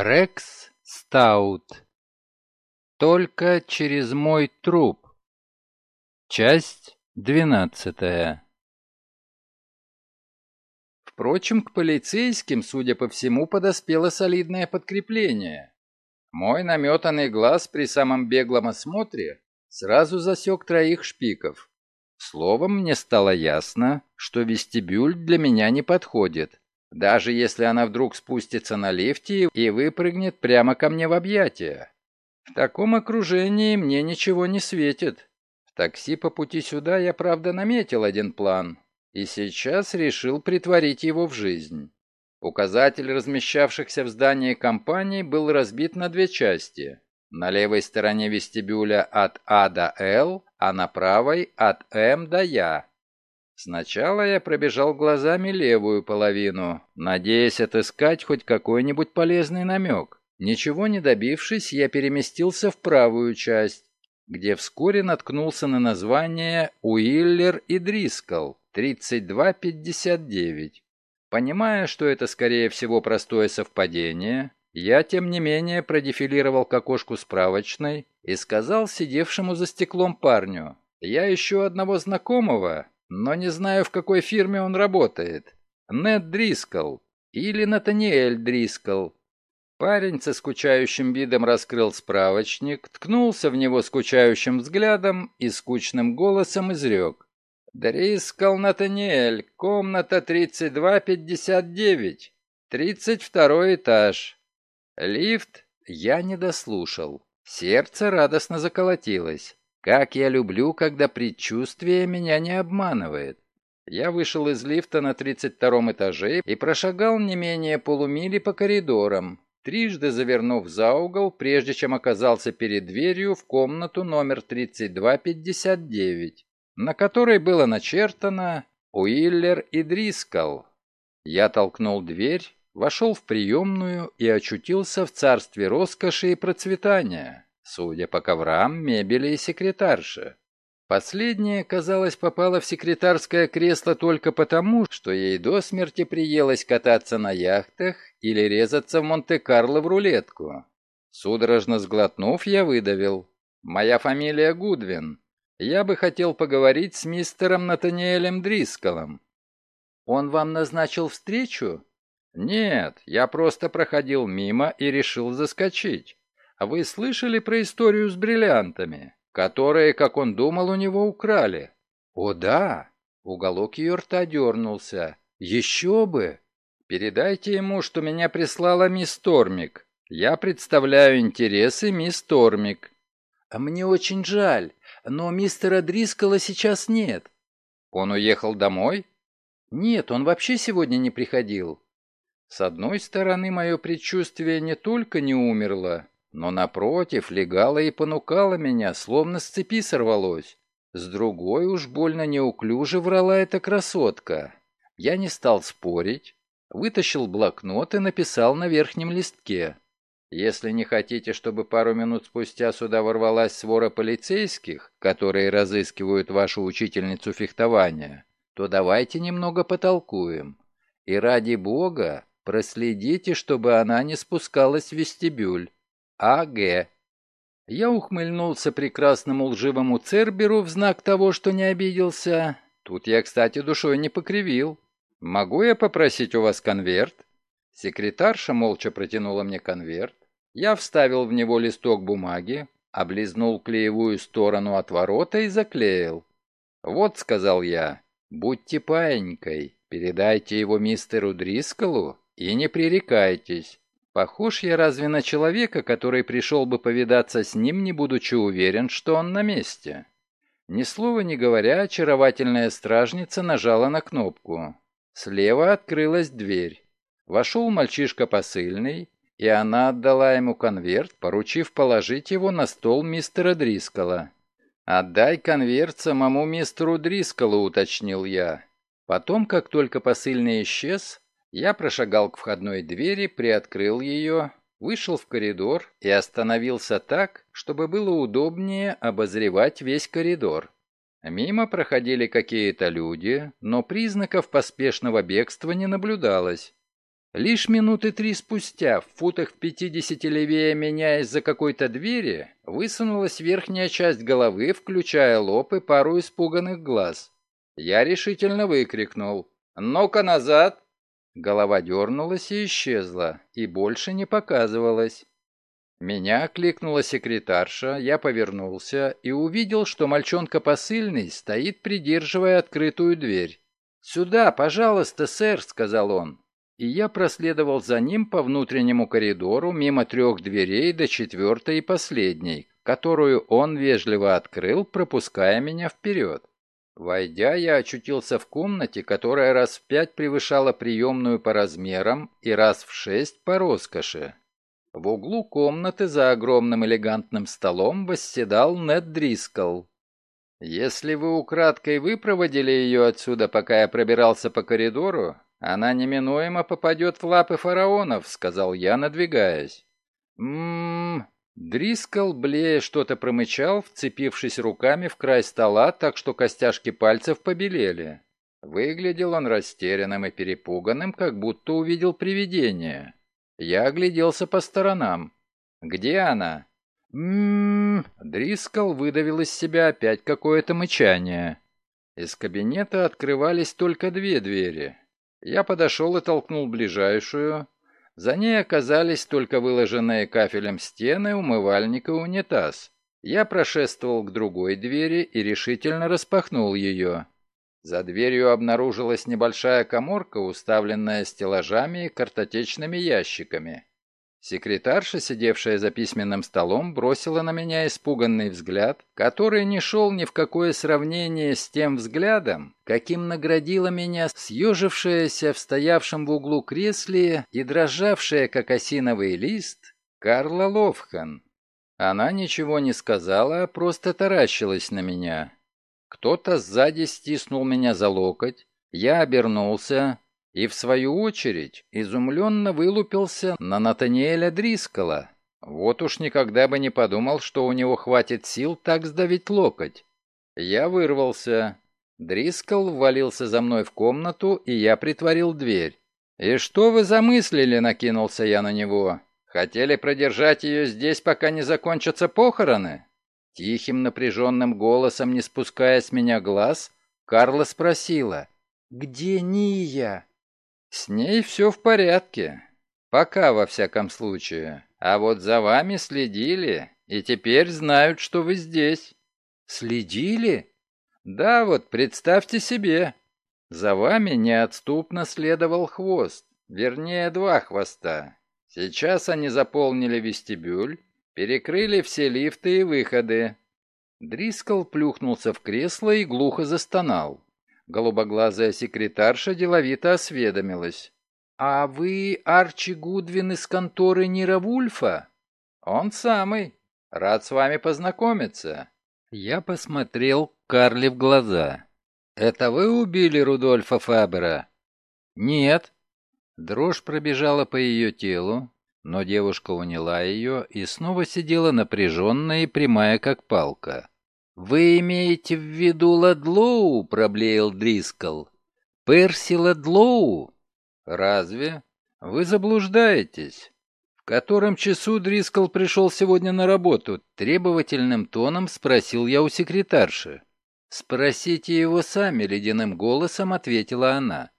Рекс Стаут. Только через мой труп. Часть двенадцатая. Впрочем, к полицейским, судя по всему, подоспело солидное подкрепление. Мой наметанный глаз при самом беглом осмотре сразу засек троих шпиков. Словом, мне стало ясно, что вестибюль для меня не подходит. Даже если она вдруг спустится на лифте и выпрыгнет прямо ко мне в объятия. В таком окружении мне ничего не светит. В такси по пути сюда я, правда, наметил один план. И сейчас решил притворить его в жизнь. Указатель размещавшихся в здании компании был разбит на две части. На левой стороне вестибюля от А до Л, а на правой от М до Я. Сначала я пробежал глазами левую половину, надеясь отыскать хоть какой-нибудь полезный намек. Ничего не добившись, я переместился в правую часть, где вскоре наткнулся на название «Уиллер и Дрискл 3259». Понимая, что это скорее всего простое совпадение, я, тем не менее, продефилировал к окошку справочной и сказал сидевшему за стеклом парню, «Я ищу одного знакомого, но не знаю, в какой фирме он работает. Нед Дрискл или Натаниэль Дрискл. Парень со скучающим видом раскрыл справочник, ткнулся в него скучающим взглядом и скучным голосом изрек. «Дрискл Натаниэль, комната 3259, 32 этаж». Лифт я не дослушал. Сердце радостно заколотилось. Как я люблю, когда предчувствие меня не обманывает. Я вышел из лифта на 32 этаже и прошагал не менее полумили по коридорам, трижды завернув за угол, прежде чем оказался перед дверью в комнату номер 3259, на которой было начертано «Уиллер и Дрискал». Я толкнул дверь, вошел в приемную и очутился в царстве роскоши и процветания. Судя по коврам, мебели и секретарше. Последняя, казалось, попала в секретарское кресло только потому, что ей до смерти приелось кататься на яхтах или резаться в Монте-Карло в рулетку. Судорожно сглотнув, я выдавил. «Моя фамилия Гудвин. Я бы хотел поговорить с мистером Натаниэлем Дрисколом». «Он вам назначил встречу?» «Нет, я просто проходил мимо и решил заскочить. А вы слышали про историю с бриллиантами, которые, как он думал, у него украли? О да! Уголок ее рта дернулся. Еще бы! Передайте ему, что меня прислала мисс Тормик. Я представляю интересы мисс Тормик. А мне очень жаль, но мистера Дрискала сейчас нет. Он уехал домой? Нет, он вообще сегодня не приходил. С одной стороны, мое предчувствие не только не умерло, но напротив легала и понукала меня, словно с цепи сорвалось. С другой уж больно неуклюже врала эта красотка. Я не стал спорить, вытащил блокнот и написал на верхнем листке. Если не хотите, чтобы пару минут спустя сюда ворвалась свора полицейских, которые разыскивают вашу учительницу фехтования, то давайте немного потолкуем. И ради бога, проследите, чтобы она не спускалась в вестибюль. А.Г. Я ухмыльнулся прекрасному лживому Церберу в знак того, что не обиделся. Тут я, кстати, душой не покривил. «Могу я попросить у вас конверт?» Секретарша молча протянула мне конверт. Я вставил в него листок бумаги, облизнул клеевую сторону от ворота и заклеил. «Вот», — сказал я, — «будьте паенькой, передайте его мистеру Дрискалу и не пререкайтесь. Похож я разве на человека, который пришел бы повидаться с ним, не будучи уверен, что он на месте? Ни слова не говоря, очаровательная стражница нажала на кнопку. Слева открылась дверь. Вошел мальчишка посыльный, и она отдала ему конверт, поручив положить его на стол мистера Дрискала. «Отдай конверт самому мистеру Дрискалу», — уточнил я. Потом, как только посыльный исчез, я прошагал к входной двери, приоткрыл ее, вышел в коридор и остановился так, чтобы было удобнее обозревать весь коридор. Мимо проходили какие-то люди, но признаков поспешного бегства не наблюдалось. Лишь минуты три спустя, в футах в пятидесяти левее меня из-за какой-то двери, высунулась верхняя часть головы, включая лоб и пару испуганных глаз. Я решительно выкрикнул «Ну-ка назад!» Голова дернулась и исчезла, и больше не показывалась. Меня кликнула секретарша, я повернулся и увидел, что мальчонка посыльный стоит, придерживая открытую дверь. «Сюда, пожалуйста, сэр», — сказал он. И я проследовал за ним по внутреннему коридору, мимо трех дверей до четвертой и последней, которую он вежливо открыл, пропуская меня вперед. Войдя, я очутился в комнате, которая раз в пять превышала приемную по размерам и раз в шесть по роскоши. В углу комнаты за огромным элегантным столом восседал Нед Дрискл. «Если вы украдкой выпроводили ее отсюда, пока я пробирался по коридору, она неминуемо попадет в лапы фараонов», — сказал я, надвигаясь. «М-м-м...» Дрискл, блея, что-то промычал, вцепившись руками в край стола, так что костяшки пальцев побелели. Выглядел он растерянным и перепуганным, как будто увидел привидение. Я огляделся по сторонам. «Где она?» «М-м-м...» Дрискл выдавил из себя опять какое-то мычание. Из кабинета открывались только две двери. Я подошел и толкнул ближайшую. За ней оказались только выложенные кафелем стены, умывальник и унитаз. Я прошествовал к другой двери и решительно распахнул ее. За дверью обнаружилась небольшая коморка, уставленная стеллажами и картотечными ящиками. Секретарша, сидевшая за письменным столом, бросила на меня испуганный взгляд, который не шел ни в какое сравнение с тем взглядом, каким наградила меня съежившаяся в стоявшем в углу кресле и дрожавшая, как осиновый лист, Карла Ловхан. Она ничего не сказала, а просто таращилась на меня. Кто-то сзади стиснул меня за локоть, я обернулся и, в свою очередь, изумленно вылупился на Натаниэля Дрискала. Вот уж никогда бы не подумал, что у него хватит сил так сдавить локоть. Я вырвался. Дрискал ввалился за мной в комнату, и я притворил дверь. «И что вы замыслили?» — накинулся я на него. «Хотели продержать ее здесь, пока не закончатся похороны?» Тихим напряженным голосом, не спуская с меня глаз, Карла спросила, «Где Ния?» «С ней все в порядке. Пока, во всяком случае. А вот за вами следили, и теперь знают, что вы здесь». «Следили?» «Да, вот представьте себе. За вами неотступно следовал хвост, вернее, два хвоста. Сейчас они заполнили вестибюль, Перекрыли все лифты и выходы. Дрискл плюхнулся в кресло и глухо застонал. Голубоглазая секретарша деловито осведомилась. «А вы Арчи Гудвин из конторы Нира Вульфа?» «Он самый. Рад с вами познакомиться». Я посмотрел Карли в глаза. «Это вы убили Рудольфа Фабера?» «Нет». Дрожь пробежала по ее телу, но девушка уняла ее и снова сидела напряженная и прямая, как палка. «Вы имеете в виду Ладлоу?» — проблеял Дрискл. «Перси Ладлоу?» «Разве? Вы заблуждаетесь. В котором часу Дрискл пришел сегодня на работу?» Требовательным тоном спросил я у секретарши. «Спросите его сами», — ледяным голосом ответила она.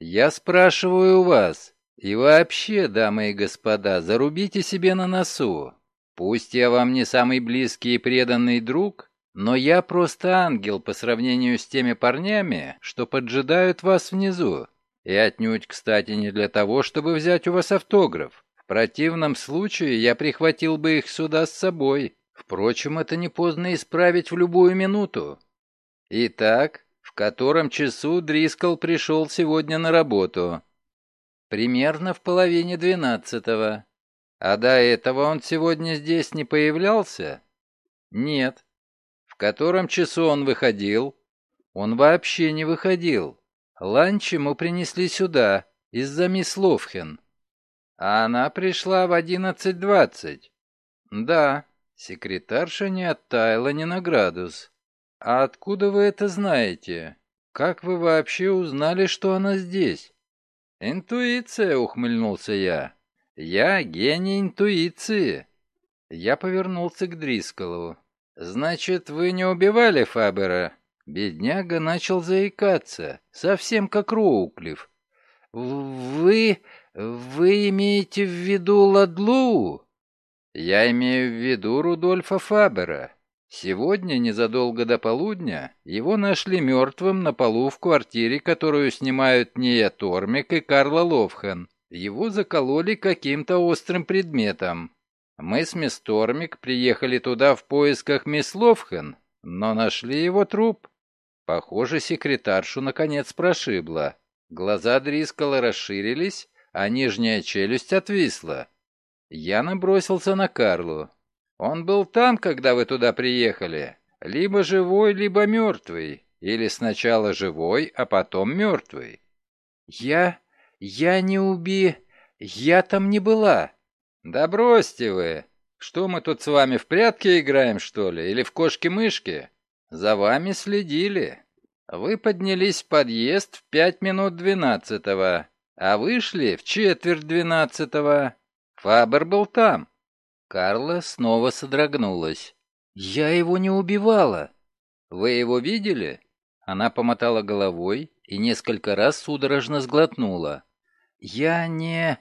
«Я спрашиваю вас, и вообще, дамы и господа, зарубите себе на носу. Пусть я вам не самый близкий и преданный друг, но я просто ангел по сравнению с теми парнями, что поджидают вас внизу. И отнюдь, кстати, не для того, чтобы взять у вас автограф. В противном случае я прихватил бы их сюда с собой. Впрочем, это не поздно исправить в любую минуту. Итак, в котором часу Дрискл пришел сегодня на работу? Примерно в половине двенадцатого. А до этого он сегодня здесь не появлялся? Нет. Котором часу он выходил? Он вообще не выходил. Ланч ему принесли сюда, из-за мисс Ловхен. А она пришла в одиннадцать двадцать. Да, секретарша не оттаяла ни на градус. А откуда вы это знаете? Как вы вообще узнали, что она здесь? «Интуиция», — ухмыльнулся я. «Я гений интуиции». Я повернулся к Дрисколу. «Значит, вы не убивали Фабера?» Бедняга начал заикаться, совсем как Роуклифф. «Вы... вы имеете в виду Ладлоу?» «Я имею в виду Рудольфа Фабера. Сегодня, незадолго до полудня, его нашли мертвым на полу в квартире, которую снимают Ния Тормик и Карла Ловхан. Его закололи каким-то острым предметом. Мы с мисс Тормик приехали туда в поисках мисс Ловхан, но нашли его труп. Похоже, секретаршу наконец прошибло. Глаза Дрискала расширились, а нижняя челюсть отвисла. Я набросился на Карлу. Он был там, когда вы туда приехали. Либо живой, либо мертвый. Или сначала живой, а потом мертвый. Я... я не уби... я там не была. Да бросьте вы. Что мы тут с вами в прятки играем, что ли? Или в кошки-мышки? За вами следили. Вы поднялись в подъезд в пять минут двенадцатого, а вышли в четверть двенадцатого. Фабер был там. Карла снова содрогнулась. «Я его не убивала!» «Вы его видели?» Она помотала головой и несколько раз судорожно сглотнула. «Я не...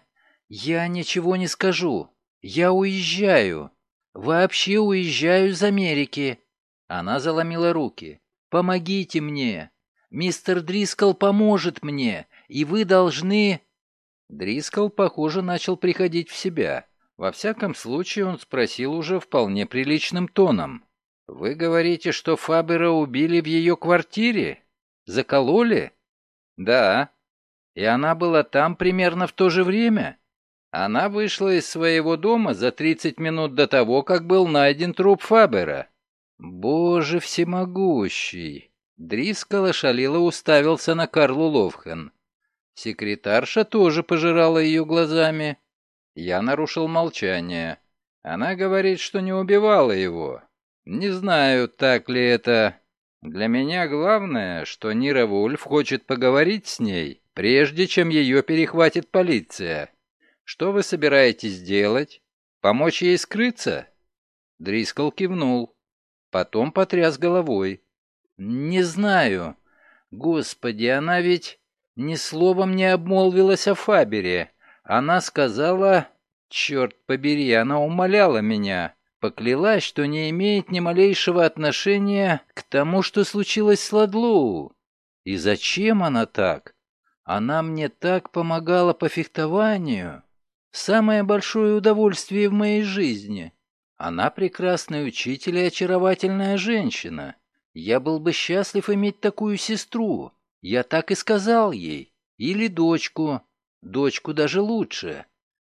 я ничего не скажу. Я уезжаю. Вообще уезжаю из Америки». Она заломила руки. «Помогите мне. Мистер Дрискл поможет мне, и вы должны...» Дрискл, похоже, начал приходить в себя. Во всяком случае, он спросил уже вполне приличным тоном. «Вы говорите, что Фабера убили в ее квартире? Закололи?» «Да». «И она была там примерно в то же время?» Она вышла из своего дома за 30 минут до того, как был найден труп Фабера. «Боже всемогущий!» Дрискал ошалело уставился на Карлу Ловхан. Секретарша тоже пожирала ее глазами. Я нарушил молчание. Она говорит, что не убивала его. Не знаю, так ли это. Для меня главное, что Нира Вульф хочет поговорить с ней, прежде чем ее перехватит полиция. Что вы собираетесь делать? Помочь ей скрыться?» Дрискл кивнул. Потом потряс головой. «Не знаю. Господи, она ведь ни словом не обмолвилась о Фабере. Она сказала... Черт побери, она умоляла меня. Поклялась, что не имеет ни малейшего отношения к тому, что случилось с Ладлоу. И зачем она так? Она мне так помогала по фехтованию. Самое большое удовольствие в моей жизни. Она прекрасный учитель и очаровательная женщина. Я был бы счастлив иметь такую сестру. Я так и сказал ей. Или дочку. Дочку даже лучше.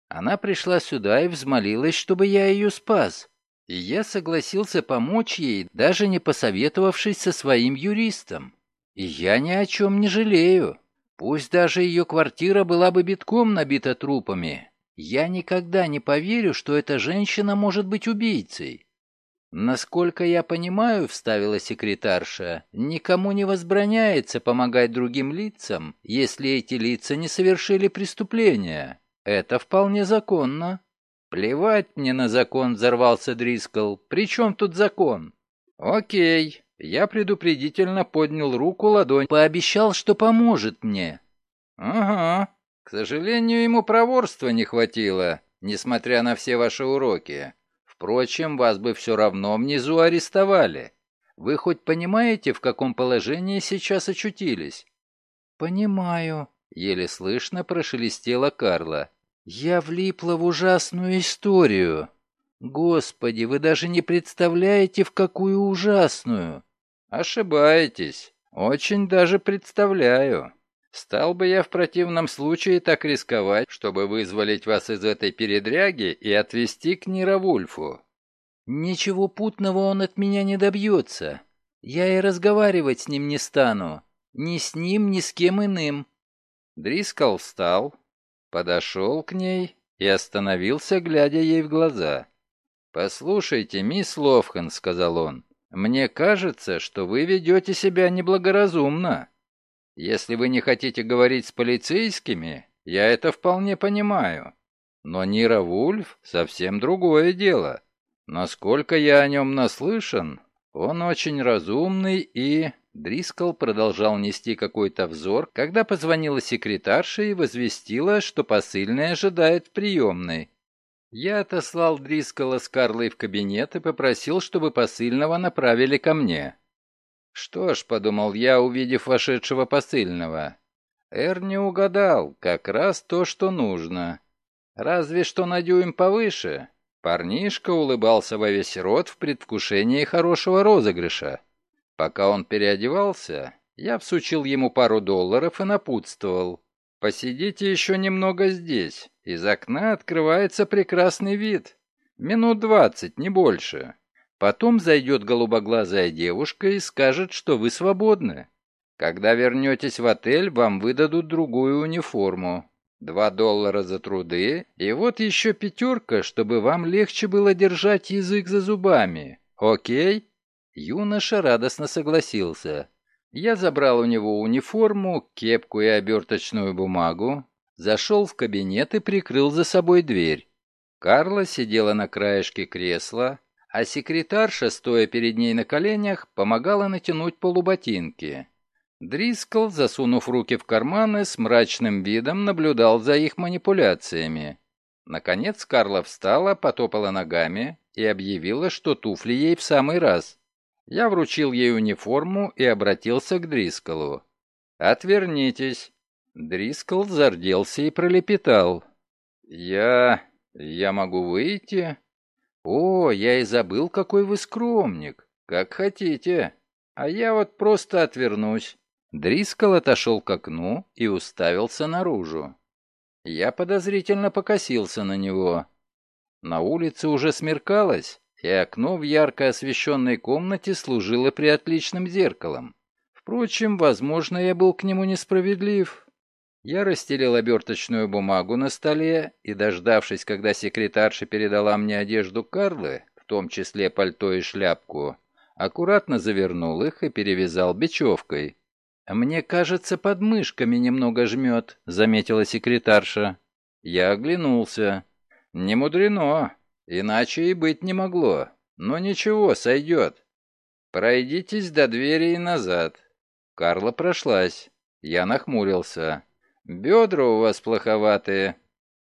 Она пришла сюда и взмолилась, чтобы я ее спас. И я согласился помочь ей, даже не посоветовавшись со своим юристом. И я ни о чем не жалею. Пусть даже ее квартира была бы битком набита трупами. Я никогда не поверю, что эта женщина может быть убийцей. «Насколько я понимаю, — вставила секретарша, — никому не возбраняется помогать другим лицам, если эти лица не совершили преступления. Это вполне законно». «Плевать мне на закон», — взорвался Дрискл. «При чем тут закон?» «Окей». Я предупредительно поднял руку ладонь, пообещал, что поможет мне. «Ага. К сожалению, ему проворства не хватило, несмотря на все ваши уроки. Впрочем, вас бы все равно внизу арестовали. Вы хоть понимаете, в каком положении сейчас очутились?» «Понимаю», — еле слышно прошелестела Карла. «Я влипла в ужасную историю. Господи, вы даже не представляете, в какую ужасную!» «Ошибаетесь. Очень даже представляю. Стал бы я в противном случае так рисковать, чтобы вызволить вас из этой передряги и отвезти к Нировульфу?» «Ничего путного он от меня не добьется. Я и разговаривать с ним не стану. Ни с ним, ни с кем иным». Дрискал встал, подошел к ней и остановился, глядя ей в глаза. «Послушайте, мисс Ловхан», — сказал он, — «мне кажется, что вы ведете себя неблагоразумно. Если вы не хотите говорить с полицейскими, Я это вполне понимаю. Но Нира Вульф совсем другое дело. Насколько я о нем наслышан, он очень разумный и... Дрискл продолжал нести какой-то взор, когда позвонила секретарша и возвестила, что посыльный ожидает в приемной. Я отослал Дрискала с Карлой в кабинет и попросил, чтобы посыльного направили ко мне. Что ж, подумал я, увидев вошедшего посыльного, Эр не угадал, как раз то, что нужно. Разве что на дюйм повыше. Парнишка улыбался во весь рот в предвкушении хорошего розыгрыша. Пока он переодевался, я всучил ему пару долларов и напутствовал. «Посидите еще немного здесь. Из окна открывается прекрасный вид. Минут двадцать, не больше. Потом зайдет голубоглазая девушка и скажет, что вы свободны. Когда вернетесь в отель, вам выдадут другую униформу. Два доллара за труды, и вот еще пятерка, чтобы вам легче было держать язык за зубами. Окей?» Юноша радостно согласился. Я забрал у него униформу, кепку и оберточную бумагу, зашел в кабинет и прикрыл за собой дверь. Карла сидела на краешке кресла, а секретарша, стоя перед ней на коленях, помогала натянуть полуботинки. Дрискл, засунув руки в карманы, с мрачным видом наблюдал за их манипуляциями. Наконец Карла встала, потопала ногами и объявила, что туфли ей в самый раз. Я вручил ей униформу и обратился к Дрискалу. «Отвернитесь». Дрискл зарделся и пролепетал. «Я... я могу выйти?» «О, я и забыл, какой вы скромник. Как хотите. А я вот просто отвернусь». Дрискл отошел к окну и уставился наружу. Я подозрительно покосился на него. На улице уже смеркалось, и окно в ярко освещенной комнате служило приотличным зеркалом. Впрочем, возможно, я был к нему несправедлив. Я расстелил оберточную бумагу на столе и, дождавшись, когда секретарша передала мне одежду Карлы, в том числе пальто и шляпку, аккуратно завернул их и перевязал бечевкой. «Мне кажется, под мышками немного жмет», — заметила секретарша. Я оглянулся. «Не мудрено. Иначе и быть не могло. Но ничего, сойдет. Пройдитесь до двери и назад. Карла прошлась. Я нахмурился. Бедра у вас плоховатые.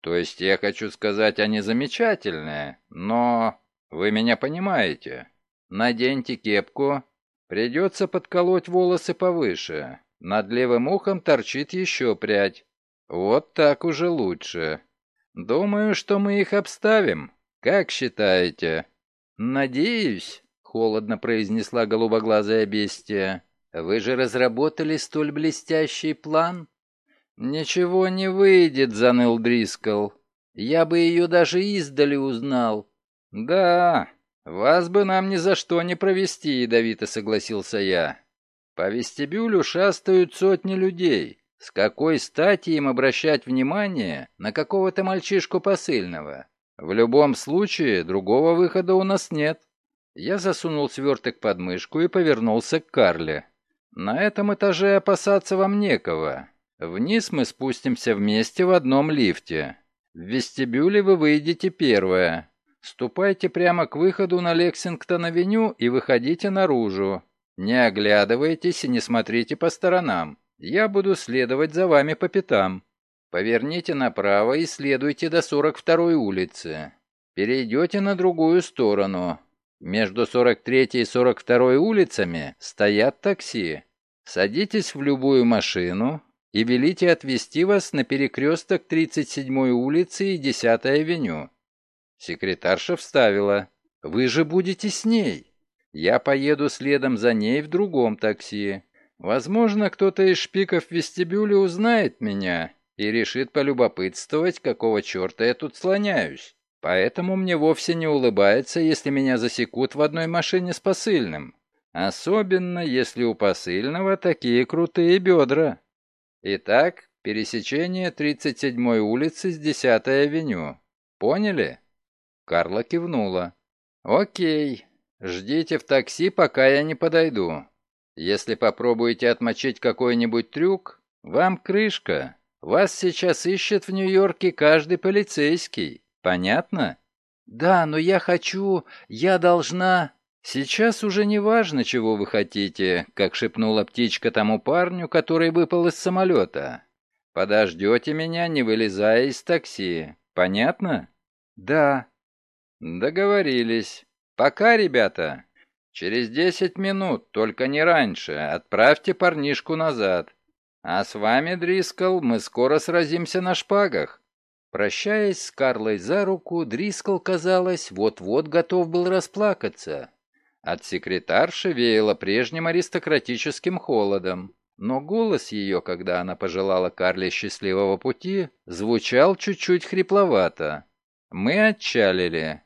То есть я хочу сказать, они замечательные, но... Вы меня понимаете. Наденьте кепку. Придется подколоть волосы повыше. Над левым ухом торчит еще прядь. Вот так уже лучше. Думаю, что мы их обставим. «Как считаете?» «Надеюсь», — холодно произнесла голубоглазая бестия. «Вы же разработали столь блестящий план?» «Ничего не выйдет», — заныл Дрискл. «Я бы ее даже издали узнал». «Да, вас бы нам ни за что не провести», — ядовито согласился я. «По вестибюлю шастают сотни людей. С какой стати им обращать внимание на какого-то мальчишку посыльного? В любом случае, другого выхода у нас нет. Я засунул сверток под мышку и повернулся к Карле. На этом этаже опасаться вам некого. Вниз мы спустимся вместе в одном лифте. В вестибюле вы выйдете первая. Ступайте прямо к выходу на Лексингтон-авеню и выходите наружу. Не оглядывайтесь и не смотрите по сторонам. Я буду следовать за вами по пятам. Поверните направо и следуйте до 42-й улицы. Перейдете на другую сторону. Между 43-й и 42-й улицами стоят такси. Садитесь в любую машину и велите отвезти вас на перекресток 37-й улицы и 10-й авеню. Секретарша вставила. «Вы же будете с ней. Я поеду следом за ней в другом такси. Возможно, кто-то из шпиков в вестибюле узнает меня и решит полюбопытствовать, какого черта я тут слоняюсь. Поэтому мне вовсе не улыбается, если меня засекут в одной машине с посыльным. Особенно, если у посыльного такие крутые бедра. Итак, пересечение 37-й улицы с 10-й авеню. Поняли? Карла кивнула. Окей, ждите в такси, пока я не подойду. Если попробуете отмочить какой-нибудь трюк, вам крышка. Вас сейчас ищет в Нью-Йорке каждый полицейский. Понятно? Да, но я хочу... Я должна... Сейчас уже не важно, чего вы хотите, как шепнула птичка тому парню, который выпал из самолета. Подождете меня, не вылезая из такси. Понятно? Да. Договорились. Пока, ребята. Через десять минут, только не раньше, отправьте парнишку назад. А с вами, Дрискл, мы скоро сразимся на шпагах. Прощаясь с Карлой за руку, Дрискл, казалось, вот-вот готов был расплакаться. От секретарши веяло прежним аристократическим холодом, но голос ее, когда она пожелала Карле счастливого пути, звучал чуть-чуть хрипловато. Мы отчалили.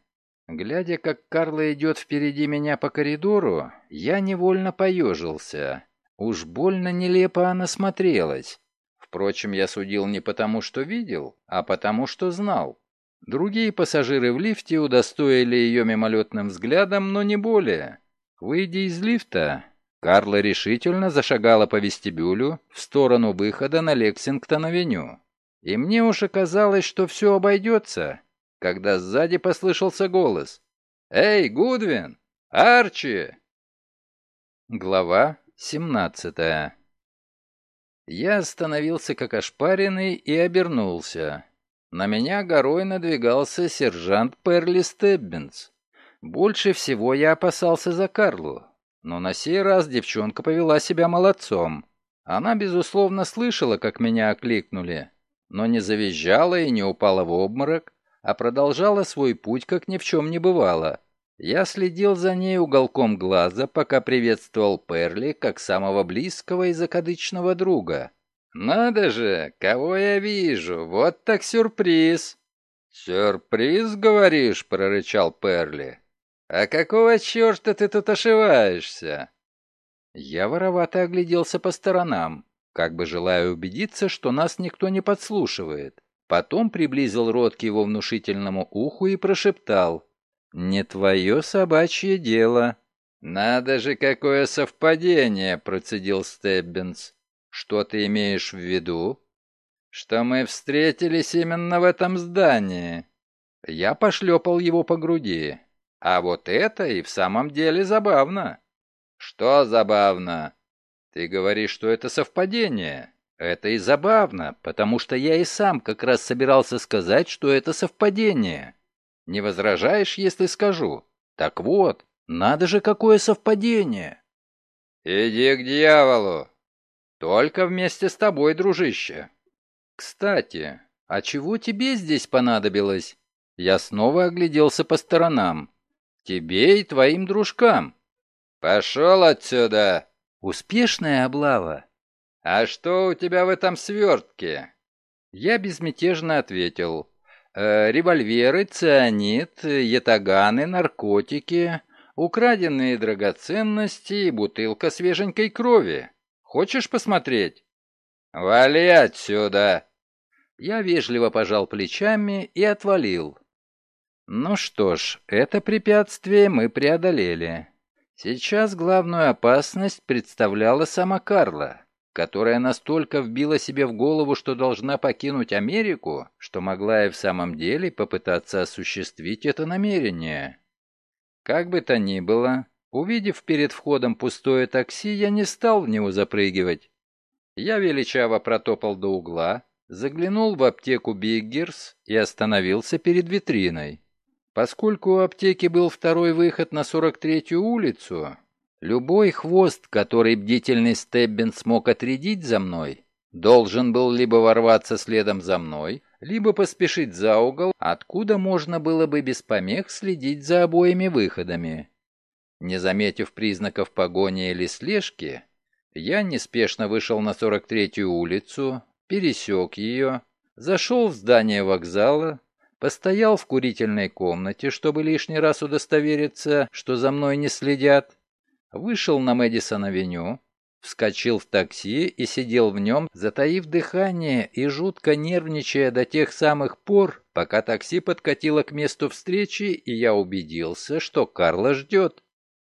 Глядя, как Карла идет впереди меня по коридору, я невольно поежился. Уж больно нелепо она смотрелась. Впрочем, я судил не потому, что видел, а потому, что знал. Другие пассажиры в лифте удостоили ее мимолетным взглядом, но не более. Выйдя из лифта, Карла решительно зашагала по вестибюлю в сторону выхода на Лексингтон-авеню. И мне уже казалось, что все обойдется, когда сзади послышался голос. «Эй, Гудвин! Арчи!» Глава семнадцатая Я остановился как ошпаренный и обернулся. На меня горой надвигался сержант Перли Стеббинс. Больше всего я опасался за Карлу, но на сей раз девчонка повела себя молодцом. Она, безусловно, слышала, как меня окликнули, но не завизжала и не упала в обморок, а продолжала свой путь, как ни в чем не бывало. Я следил за ней уголком глаза, пока приветствовал Перли как самого близкого и закадычного друга. «Надо же, кого я вижу, вот так сюрприз!» «Сюрприз, говоришь?» — прорычал Перли. «А какого черта ты тут ошиваешься?» Я воровато огляделся по сторонам, как бы желая убедиться, что нас никто не подслушивает. Потом приблизил рот к его внушительному уху и прошептал. «Не твое собачье дело». «Надо же, какое совпадение!» — процедил Стеббинс. «Что ты имеешь в виду?» «Что мы встретились именно в этом здании». Я пошлепал его по груди. «А вот это и в самом деле забавно». «Что забавно?» «Ты говоришь, что это совпадение?» Это и забавно, потому что я и сам как раз собирался сказать, что это совпадение. Не возражаешь, если скажу? Так вот, надо же какое совпадение. Иди к дьяволу. Только вместе с тобой, дружище. Кстати, а чего тебе здесь понадобилось? Я снова огляделся по сторонам. Тебе и твоим дружкам. Пошел отсюда. Успешная облава. «А что у тебя в этом свертке?» Я безмятежно ответил. «Э, «Револьверы, цианид, ятаганы, наркотики, украденные драгоценности и бутылка свеженькой крови. Хочешь посмотреть?» «Вали отсюда!» Я вежливо пожал плечами и отвалил. Ну что ж, это препятствие мы преодолели. Сейчас главную опасность представляла сама Карла которая настолько вбила себе в голову, что должна покинуть Америку, что могла и в самом деле попытаться осуществить это намерение. Как бы то ни было, увидев перед входом пустое такси, я не стал в него запрыгивать. Я величаво протопал до угла, заглянул в аптеку Биггерс и остановился перед витриной. Поскольку у аптеки был второй выход на 43-ю улицу, Любой хвост, который бдительный Стеббин смог отрядить за мной, должен был либо ворваться следом за мной, либо поспешить за угол, откуда можно было бы без помех следить за обоими выходами. Не заметив признаков погони или слежки, я неспешно вышел на 43-ю улицу, пересек ее, зашел в здание вокзала, постоял в курительной комнате, чтобы лишний раз удостовериться, что за мной не следят, вышел на Мэдисон-авеню, вскочил в такси и сидел в нем, затаив дыхание и жутко нервничая до тех самых пор, пока такси подкатило к месту встречи, и я убедился, что Карла ждет.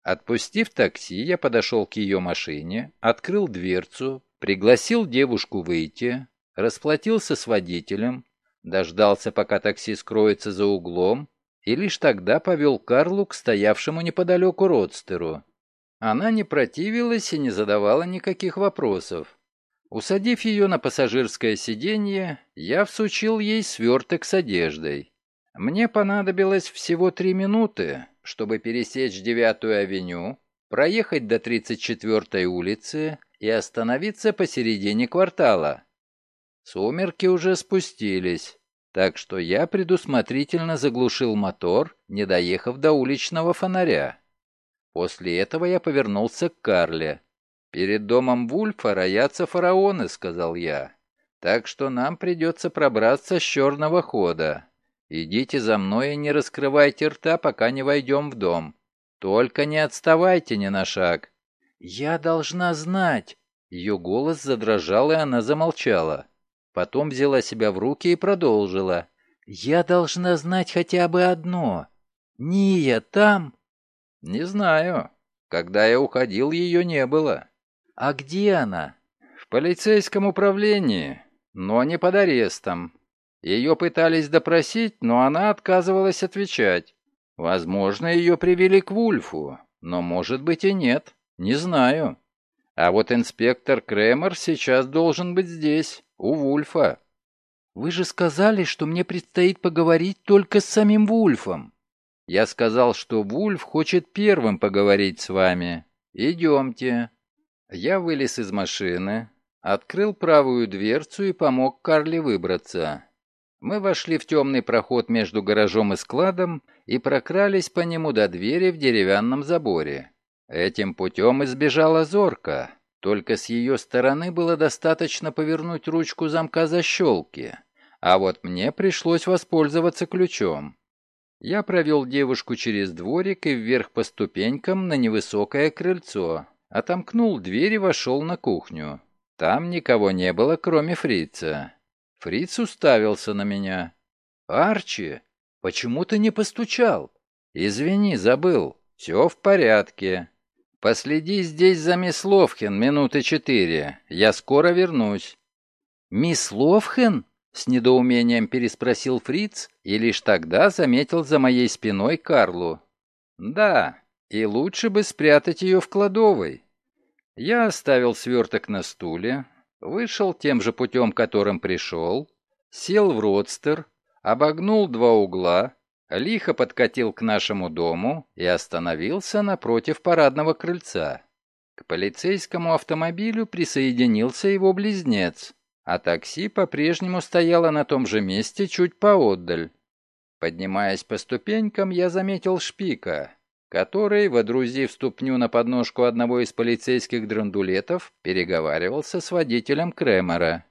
Отпустив такси, я подошел к ее машине, открыл дверцу, пригласил девушку выйти, расплатился с водителем, дождался, пока такси скроется за углом, и лишь тогда повел Карлу к стоявшему неподалеку родстеру. Она не противилась и не задавала никаких вопросов. Усадив ее на пассажирское сиденье, я всучил ей сверток с одеждой. Мне понадобилось всего три минуты, чтобы пересечь девятую авеню, проехать до 34-й улицы и остановиться посередине квартала. Сумерки уже спустились, так что я предусмотрительно заглушил мотор, не доехав до уличного фонаря. После этого я повернулся к Карле. «Перед домом Вульфа роятся фараоны», — сказал я. «Так что нам придется пробраться с черного хода. Идите за мной и не раскрывайте рта, пока не войдем в дом. Только не отставайте ни на шаг». «Я должна знать!» Ее голос задрожал, и она замолчала. Потом взяла себя в руки и продолжила. «Я должна знать хотя бы одно. Ния там?» «Не знаю. Когда я уходил, ее не было». «А где она?» «В полицейском управлении, но не под арестом. Ее пытались допросить, но она отказывалась отвечать. Возможно, ее привели к Вульфу, но может быть и нет. Не знаю. А вот инспектор Кремер сейчас должен быть здесь, у Вульфа. Вы же сказали, что мне предстоит поговорить только с самим Вульфом. Я сказал, что Вульф хочет первым поговорить с вами. Идемте. Я вылез из машины, открыл правую дверцу и помог Карли выбраться. Мы вошли в темный проход между гаражом и складом и прокрались по нему до двери в деревянном заборе. Этим путем избежала зорка, только с ее стороны было достаточно повернуть ручку замка защелки, а вот мне пришлось воспользоваться ключом. Я провел девушку через дворик и вверх по ступенькам на невысокое крыльцо, отомкнул дверь и вошел на кухню. Там никого не было, кроме фрица. Фриц уставился на меня. «Арчи, почему ты не постучал?» «Извини, забыл. Все в порядке. Последи здесь за мисс Ловхен минуты четыре. Я скоро вернусь». «Мисс Ловхен?» — с недоумением переспросил Фриц и лишь тогда заметил за моей спиной Карлу. «Да, и лучше бы спрятать ее в кладовой». Я оставил сверток на стуле, Вышел тем же путем, которым пришел, сел в родстер, обогнул два угла, лихо подкатил к нашему дому и остановился напротив парадного крыльца. К полицейскому автомобилю присоединился его близнец, а такси по-прежнему стояло на том же месте чуть поотдаль. Поднимаясь по ступенькам, я заметил шпика который, водрузив ступню на подножку одного из полицейских драндулетов, переговаривался с водителем Кремера.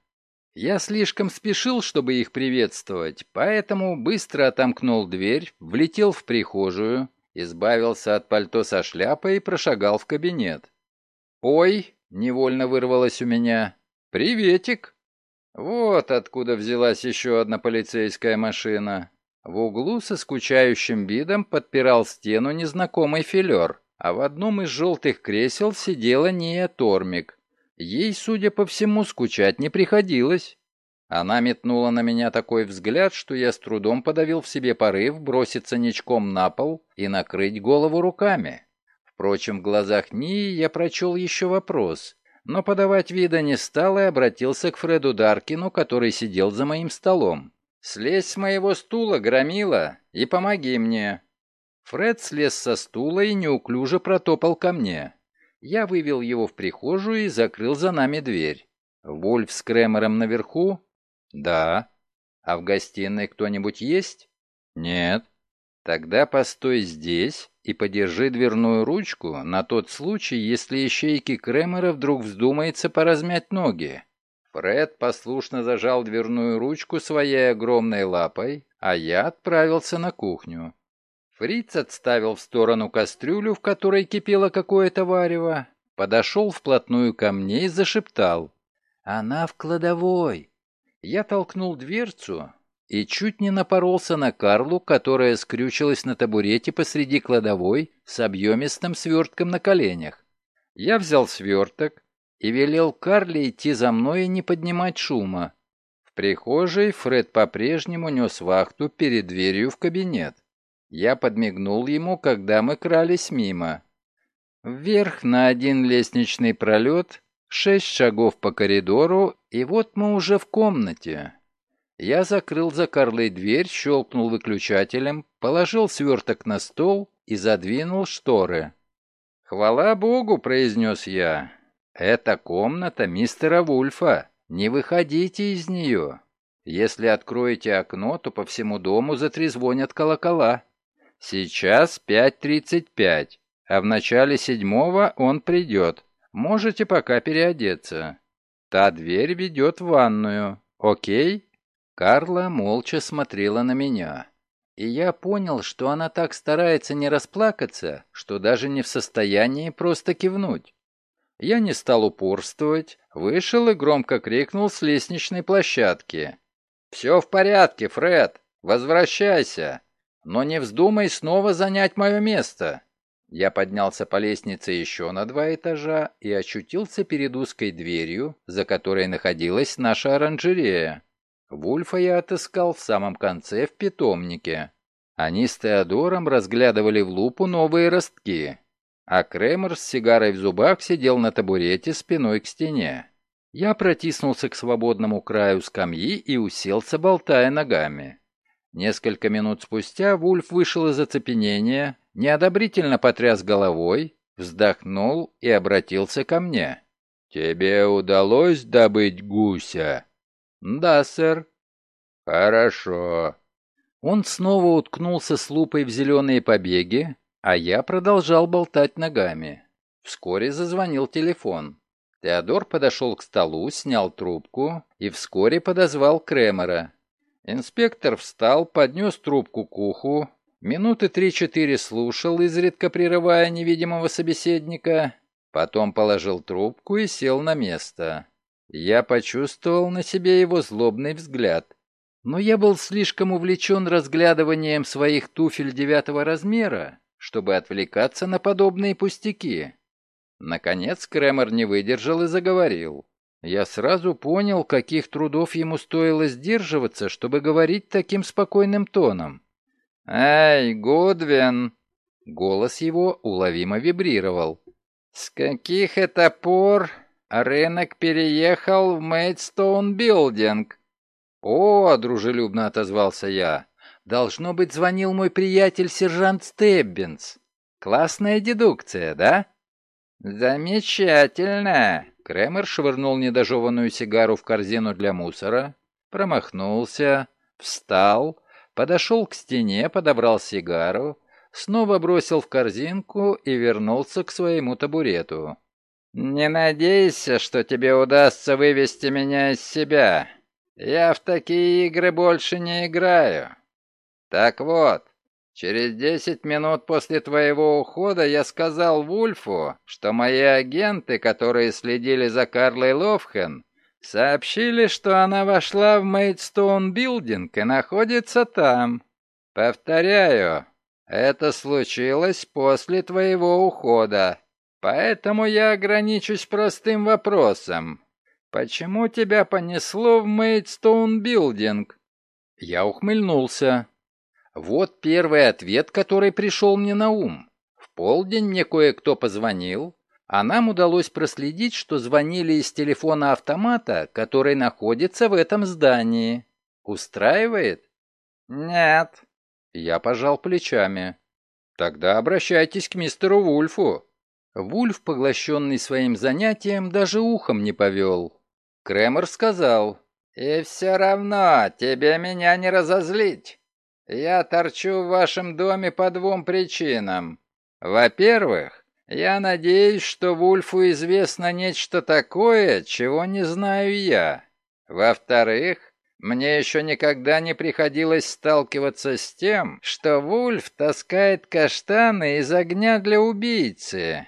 Я слишком спешил, чтобы их приветствовать, поэтому быстро отомкнул дверь, влетел в прихожую, избавился от пальто со шляпой и прошагал в кабинет. «Ой!» — невольно вырвалось у меня. «Приветик!» Вот откуда взялась еще одна полицейская машина. В углу со скучающим видом подпирал стену незнакомый филер, а в одном из желтых кресел сидела Ния Тормик. Ей, судя по всему, скучать не приходилось. Она метнула на меня такой взгляд, что я с трудом подавил в себе порыв броситься ничком на пол и накрыть голову руками. Впрочем, в глазах Нии я прочел еще вопрос, но подавать вида не стал и обратился к Фреду Даркину, который сидел за моим столом. «Слезь с моего стула, громила, и помоги мне». Фред слез со стула и неуклюже протопал ко мне. Я вывел его в прихожую и закрыл за нами дверь. Вольф с Кремером наверху? Да. А в гостиной кто-нибудь есть? Нет. Тогда постой здесь и подержи дверную ручку на тот случай, если ищейки Кремера вдруг вздумается поразмять ноги. Фред послушно зажал дверную ручку своей огромной лапой, а я отправился на кухню. Фриц отставил в сторону кастрюлю, в которой кипело какое-то варево, подошел вплотную ко мне и зашептал. «Она в кладовой!» Я толкнул дверцу и чуть не напоролся на Карлу, которая скрючилась на табурете посреди кладовой с объемистым свертком на коленях. Я взял сверток, и велел Карле идти за мной и не поднимать шума. прихожей Фред по-прежнему нес вахту перед дверью в кабинет. Я подмигнул ему, когда мы крались мимо. Вверх на один лестничный пролет, шесть шагов по коридору, и вот мы уже в комнате. Я закрыл за Карлой дверь, щелкнул выключателем, положил сверток на стол и задвинул шторы. «Хвала Богу!» — произнес я. «Это комната мистера Вульфа. Не выходите из нее. Если откроете окно, то по всему дому затрезвонят колокола. Сейчас 5.35, а в начале седьмого он придет. Можете пока переодеться. Та дверь ведет в ванную. Окей?» Карла молча смотрела на меня. И я понял, что она так старается не расплакаться, что даже не в состоянии просто кивнуть. Я не стал упорствовать, вышел и громко крикнул с лестничной площадки. «Все в порядке, Фред, возвращайся, но не вздумай снова занять мое место». Я поднялся по лестнице еще на два этажа и очутился перед узкой дверью, за которой находилась наша оранжерея. Вульфа я отыскал в самом конце в питомнике. Они с Теодором разглядывали в лупу новые ростки, а Кремер с сигарой в зубах сидел на табурете спиной к стене. Я протиснулся к свободному краю скамьи и уселся, болтая ногами. Несколько минут спустя Вульф вышел из оцепенения, неодобрительно потряс головой, вздохнул и обратился ко мне. «Тебе удалось добыть гуся?» «Да, сэр». «Хорошо». Он снова уткнулся с лупой в зеленые побеги, а я продолжал болтать ногами. Вскоре зазвонил телефон. Теодор подошел к столу, снял трубку и вскоре подозвал Кремера. Инспектор встал, поднес трубку к уху, минуты три-четыре слушал, изредка прерывая невидимого собеседника, потом положил трубку и сел на место. Я почувствовал на себе его злобный взгляд. Но я был слишком увлечен разглядыванием своих туфель девятого размера, чтобы отвлекаться на подобные пустяки. Наконец Кремер не выдержал и заговорил. Я сразу понял, каких трудов ему стоило сдерживаться, чтобы говорить таким спокойным тоном. «Эй, Гудвин!» Голос его уловимо вибрировал. «С каких это пор рынок переехал в Мейдстоун Билдинг?» «О!» — дружелюбно отозвался я. «Должно быть, звонил мой приятель сержант Стеббинс. Классная дедукция, да?» «Замечательно!» Кремер швырнул недожеванную сигару в корзину для мусора, промахнулся, встал, подошел к стене, подобрал сигару, снова бросил в корзинку и вернулся к своему табурету. «Не надейся, что тебе удастся вывести меня из себя. Я в такие игры больше не играю. Так вот, Через десять минут после твоего ухода я сказал Вульфу, что мои агенты, которые следили за Карлой Ловхен, сообщили, что она вошла в Мейдстоун Билдинг и находится там. Повторяю, это случилось после твоего ухода. Поэтому я ограничусь простым вопросом. Почему тебя понесло в Мейдстоун Билдинг? Я ухмыльнулся. Вот первый ответ, который пришел мне на ум. В полдень мне кое-кто позвонил, а нам удалось проследить, что звонили из телефона автомата, который находится в этом здании. Устраивает? Нет. Я пожал плечами. Тогда обращайтесь к мистеру Вульфу. Вульф, поглощенный своим занятием, даже ухом не повел. Кремер сказал, «И все равно тебе меня не разозлить. Я торчу в вашем доме по двум причинам. Во-первых, я надеюсь, что Вульфу известно нечто такое, чего не знаю я. Во-вторых, мне еще никогда не приходилось сталкиваться с тем, что Вульф таскает каштаны из огня для убийцы.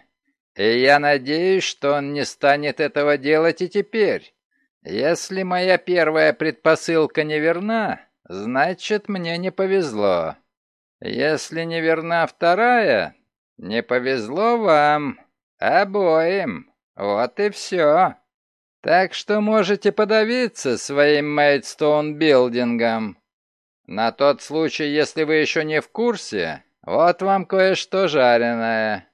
И я надеюсь, что он не станет этого делать и теперь. Если моя первая предпосылка неверна, Значит, мне не повезло. Если не верна вторая, не повезло вам. Обоим. Вот и все. Так что можете подавиться своим Мейдстоун-билдингом. На тот случай, если вы еще не в курсе, вот вам кое-что жареное.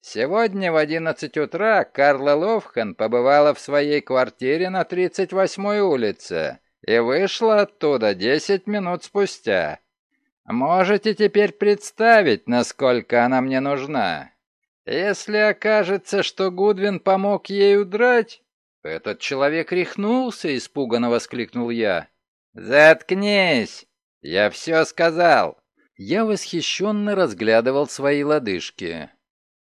Сегодня в 11 утра Карла Ловхан побывала в своей квартире на 38-й улице и вышла оттуда 10 минут спустя. Можете теперь представить, насколько она мне нужна. Если окажется, что Гудвин помог ей удрать... Этот человек рехнулся, испуганно воскликнул я. Заткнись! Я все сказал. Я восхищенно разглядывал свои лодыжки.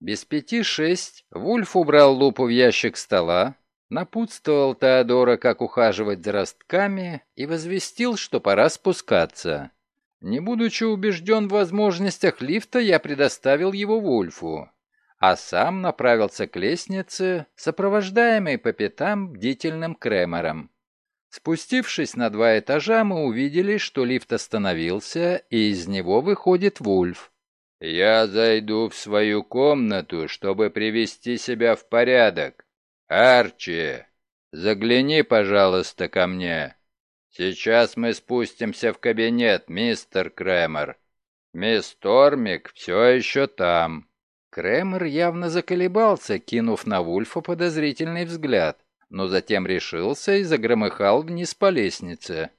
Без пяти шесть Вульф убрал лупу в ящик стола, напутствовал Теодора, как ухаживать за ростками, и возвестил, что пора спускаться. Не будучи убежден в возможностях лифта, я предоставил его Вульфу а сам направился к лестнице, сопровождаемый по пятам бдительным Кремером. Спустившись на два этажа, мы увидели, что лифт остановился, и из него выходит Вульф. «Я зайду в свою комнату, чтобы привести себя в порядок. Арчи, загляни, пожалуйста, ко мне. Сейчас мы спустимся в кабинет, мистер Кремер. Мисс Тормик все еще там. Кремер явно заколебался, кинув на Вульфа подозрительный взгляд, но затем решился и загромыхал вниз по лестнице.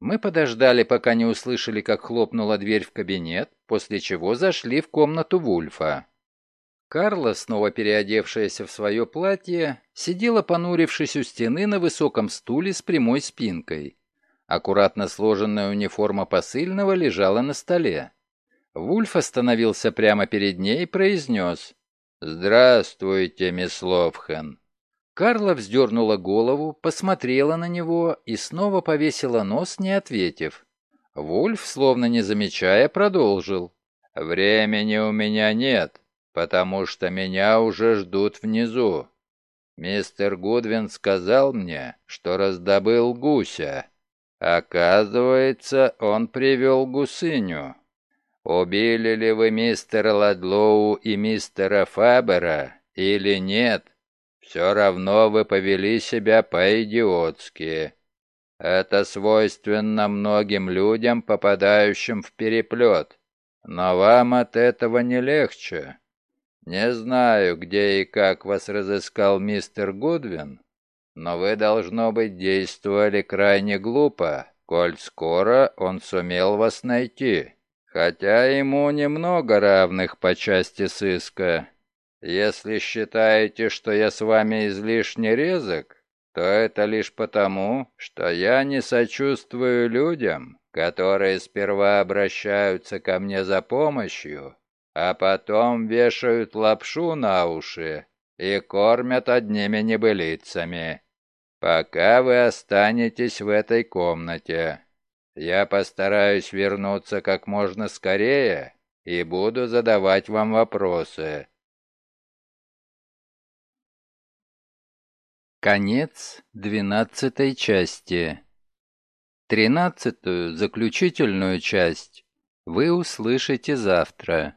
Мы подождали, пока не услышали, как хлопнула дверь в кабинет, после чего зашли в комнату Вульфа. Карла, снова переодевшаяся в свое платье, сидела, понурившись у стены на высоком стуле с прямой спинкой. Аккуратно сложенная униформа посыльного лежала на столе. Вульф остановился прямо перед ней и произнес «Здравствуйте, мисс Ловхен». Карла вздернула голову, посмотрела на него и снова повесила нос, не ответив. Вульф, словно не замечая, продолжил. «Времени у меня нет, потому что меня уже ждут внизу. Мистер Гудвин сказал мне, что раздобыл гуся. Оказывается, он привел гусыню. Убили ли вы мистера Ладлоу и мистера Фабера или нет, все равно вы повели себя по-идиотски. Это свойственно многим людям, попадающим в переплет. Но вам от этого не легче. Не знаю, где и как вас разыскал мистер Гудвин, но вы, должно быть, действовали крайне глупо, коль скоро он сумел вас найти. Хотя ему немного равных по части сыска. Если считаете, что я с вами излишне резок, то это лишь потому, что я не сочувствую людям, которые сперва обращаются ко мне за помощью, а потом вешают лапшу на уши и кормят одними небылицами. Пока вы останетесь в этой комнате, я постараюсь вернуться как можно скорее и буду задавать вам вопросы. Конец двенадцатой части. Тринадцатую, заключительную часть, вы услышите завтра.